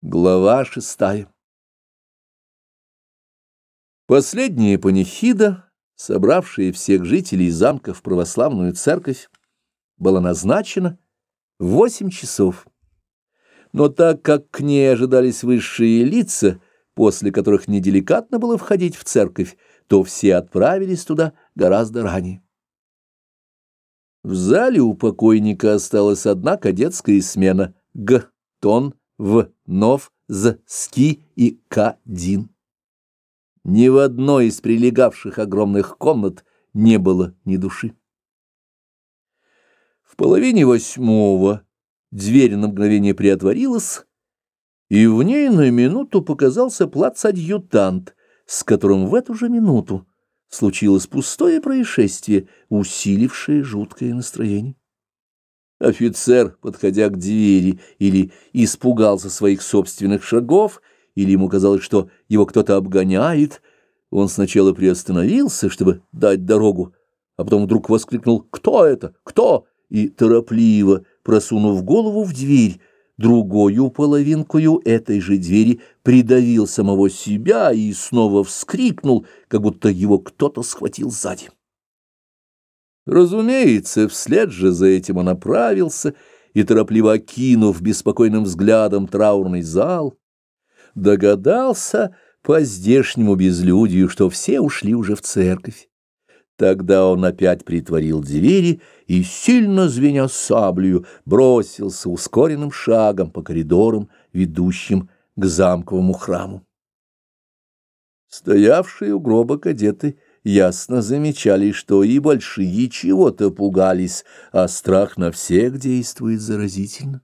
Глава шестая Последняя панихида, собравшая всех жителей замка в православную церковь, была назначена в восемь часов. Но так как к ней ожидались высшие лица, после которых неделикатно было входить в церковь, то все отправились туда гораздо ранее. В зале у покойника осталась одна кадетская смена — Г. Тон в Нов, З, Ски и К-Дин. Ни в одной из прилегавших огромных комнат не было ни души. В половине восьмого дверь на мгновение приотворилась, и в ней на минуту показался плац-адъютант, с которым в эту же минуту случилось пустое происшествие, усилившее жуткое настроение. Офицер, подходя к двери, или испугался своих собственных шагов, или ему казалось, что его кто-то обгоняет, он сначала приостановился, чтобы дать дорогу, а потом вдруг воскликнул «Кто это? Кто?» и торопливо, просунув голову в дверь, другую половинкою этой же двери придавил самого себя и снова вскрикнул, как будто его кто-то схватил сзади. Разумеется, вслед же за этим он направился и, торопливо окинув беспокойным взглядом траурный зал, догадался по здешнему безлюдию, что все ушли уже в церковь. Тогда он опять притворил двери и, сильно звеня саблею, бросился ускоренным шагом по коридорам, ведущим к замковому храму. Стоявшие у гроба кадеты — ясно замечали, что и большие чего-то пугались, а страх на всех действует заразительно.